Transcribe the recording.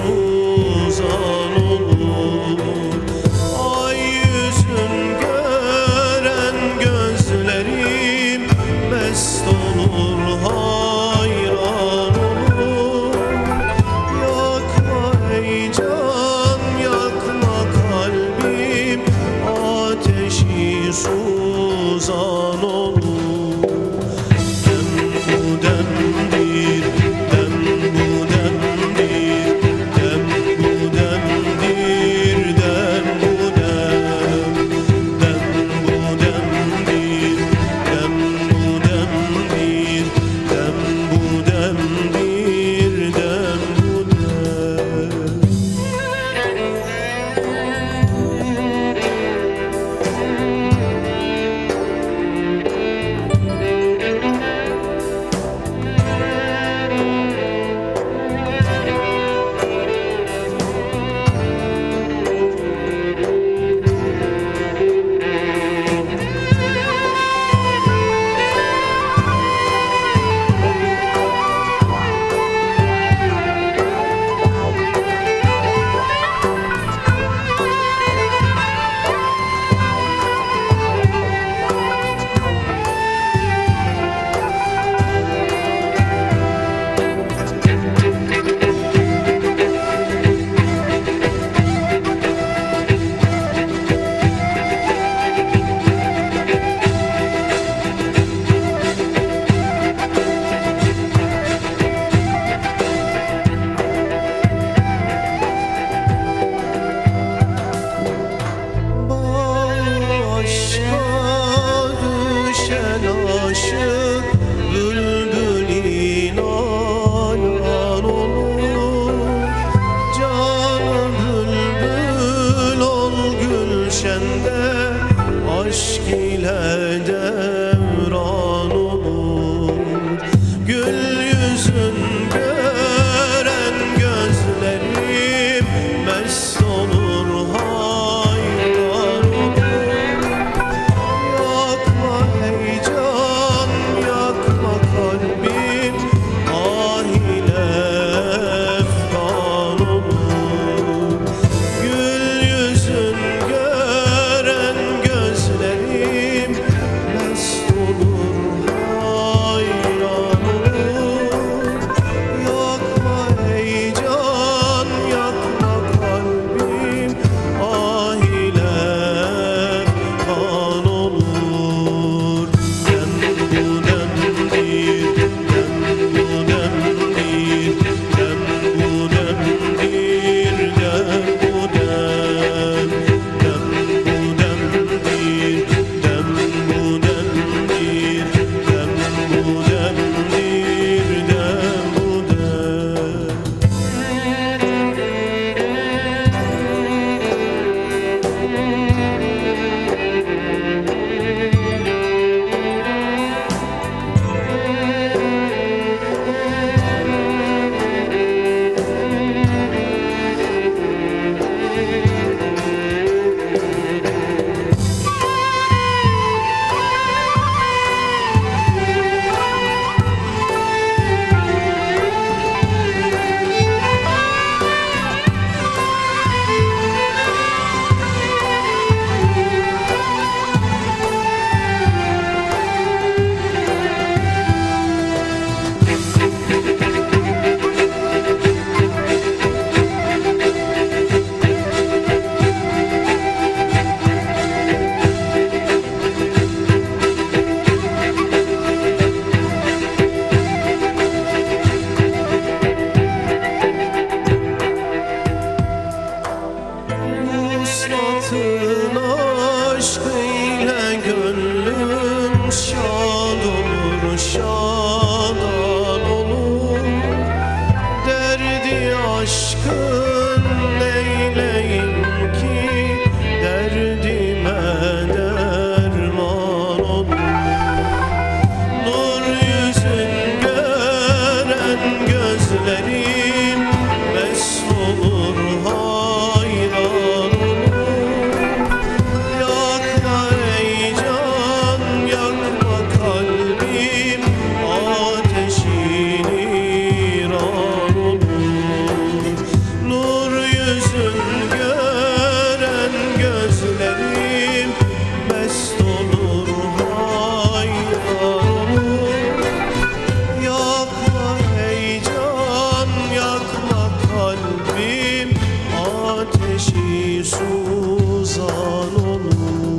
suzan to ateşi suzan olur.